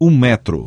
um metro.